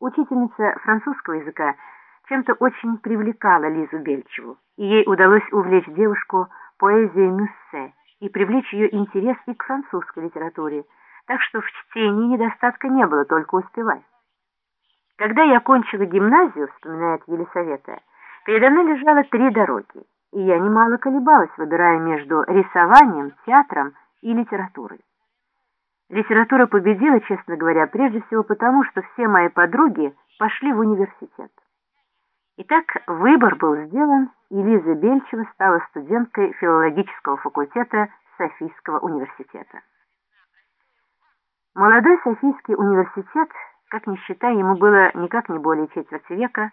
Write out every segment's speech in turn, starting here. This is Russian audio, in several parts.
Учительница французского языка чем-то очень привлекала Лизу Бельчеву, и ей удалось увлечь девушку поэзией Мюссе и привлечь ее интерес и к французской литературе, так что в чтении недостатка не было, только успевай. Когда я окончила гимназию, вспоминает Елисавета, передо мной лежало три дороги, и я немало колебалась, выбирая между рисованием, театром и литературой. Литература победила, честно говоря, прежде всего потому, что все мои подруги пошли в университет. Итак, выбор был сделан, и Лиза Бельчева стала студенткой филологического факультета Софийского университета. Молодой Софийский университет, как ни считая, ему было никак не более четверти века,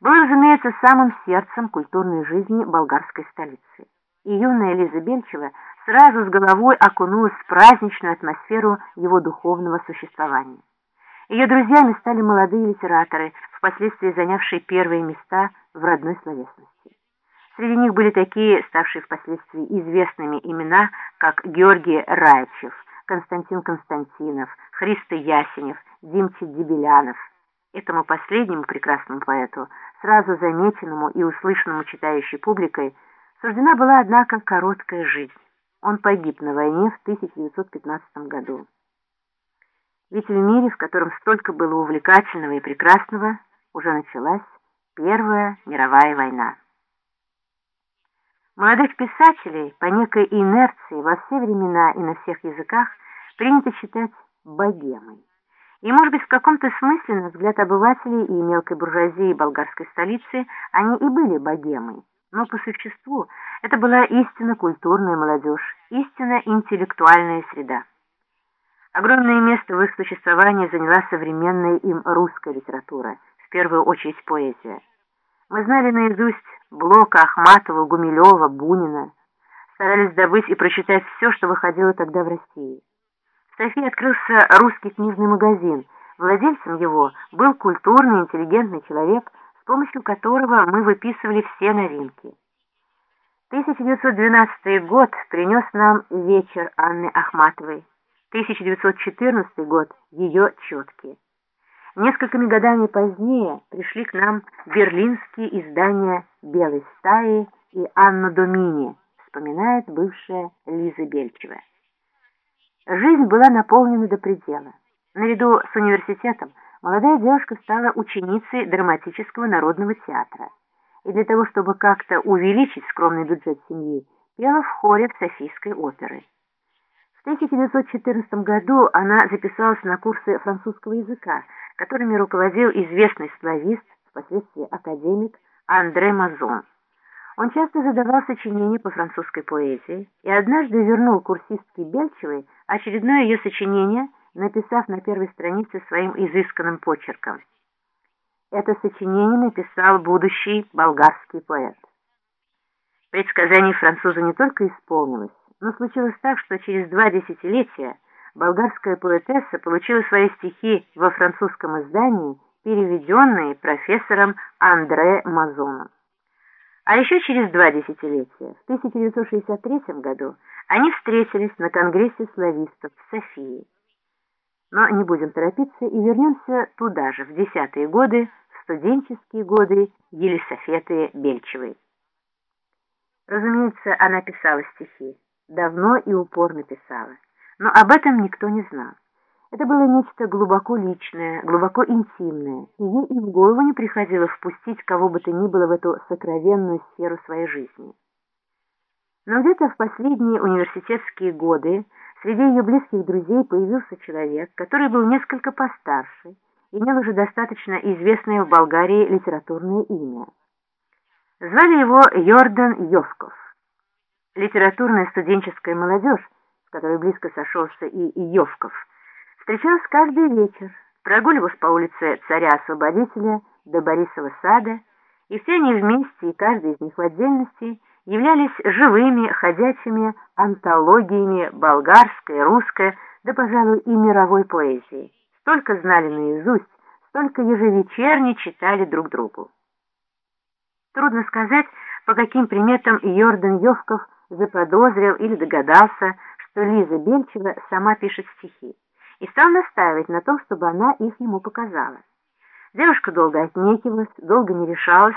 был, разумеется, самым сердцем культурной жизни болгарской столицы. И юная Лиза Бельчева сразу с головой окунулась в праздничную атмосферу его духовного существования. Ее друзьями стали молодые литераторы, впоследствии занявшие первые места в родной словесности. Среди них были такие, ставшие впоследствии известными имена, как Георгий Райчев, Константин Константинов, Христо Ясенев, Димчи Дебелянов. Этому последнему прекрасному поэту, сразу замеченному и услышанному читающей публикой, суждена была, однако, короткая жизнь. Он погиб на войне в 1915 году. Ведь в мире, в котором столько было увлекательного и прекрасного, уже началась Первая мировая война. Молодых писателей по некой инерции во все времена и на всех языках принято считать богемой. И, может быть, в каком-то смысле, на взгляд обывателей и мелкой буржуазии болгарской столицы, они и были богемой. Но по существу это была истинно культурная молодежь, истинно интеллектуальная среда. Огромное место в их существовании заняла современная им русская литература, в первую очередь поэзия. Мы знали наизусть Блока, Ахматова, Гумилева, Бунина. Старались добыть и прочитать все, что выходило тогда в России. В Софии открылся русский книжный магазин. Владельцем его был культурный, интеллигентный человек, помощью которого мы выписывали все новинки. 1912 год принес нам вечер Анны Ахматовой. 1914 год – ее четкие. Несколькими годами позднее пришли к нам берлинские издания «Белой стаи» и «Анна Домини», вспоминает бывшая Лиза Бельчева. Жизнь была наполнена до предела. Наряду с университетом молодая девушка стала ученицей драматического народного театра. И для того, чтобы как-то увеличить скромный бюджет семьи, пела в хоре в Софийской оперы. В 1914 году она записалась на курсы французского языка, которыми руководил известный славист, впоследствии академик Андре Мазон. Он часто задавал сочинения по французской поэзии и однажды вернул курсистке Бельчевой очередное ее сочинение, написав на первой странице своим изысканным почерком. Это сочинение написал будущий болгарский поэт. Предсказание француза не только исполнилось, но случилось так, что через два десятилетия болгарская поэтесса получила свои стихи во французском издании, переведенные профессором Андре Мазоном. А еще через два десятилетия, в 1963 году, они встретились на Конгрессе славистов в Софии. Но не будем торопиться и вернемся туда же, в десятые годы, в студенческие годы Елисофеты Бельчевой. Разумеется, она писала стихи, давно и упорно писала но об этом никто не знал. Это было нечто глубоко личное, глубоко интимное, и ей и в голову не приходило впустить кого бы то ни было в эту сокровенную сферу своей жизни. Но где-то в последние университетские годы среди ее близких друзей появился человек, который был несколько постарше, имел уже достаточно известное в Болгарии литературное имя. Звали его Йордан Йовков. Литературная студенческая молодежь с которой близко сошелся и Иовков, встречался каждый вечер, прогуливался по улице Царя-Освободителя до Борисова сада, и все они вместе, и каждый из них в отдельности, являлись живыми, ходячими антологиями болгарской, русской, да, пожалуй, и мировой поэзии. Столько знали наизусть, столько ежевечерне читали друг другу. Трудно сказать, по каким приметам Йордан Йовков заподозрил или догадался, что Лиза Бельчева сама пишет стихи, и стал настаивать на том, чтобы она их ему показала. Девушка долго отнекивалась, долго не решалась,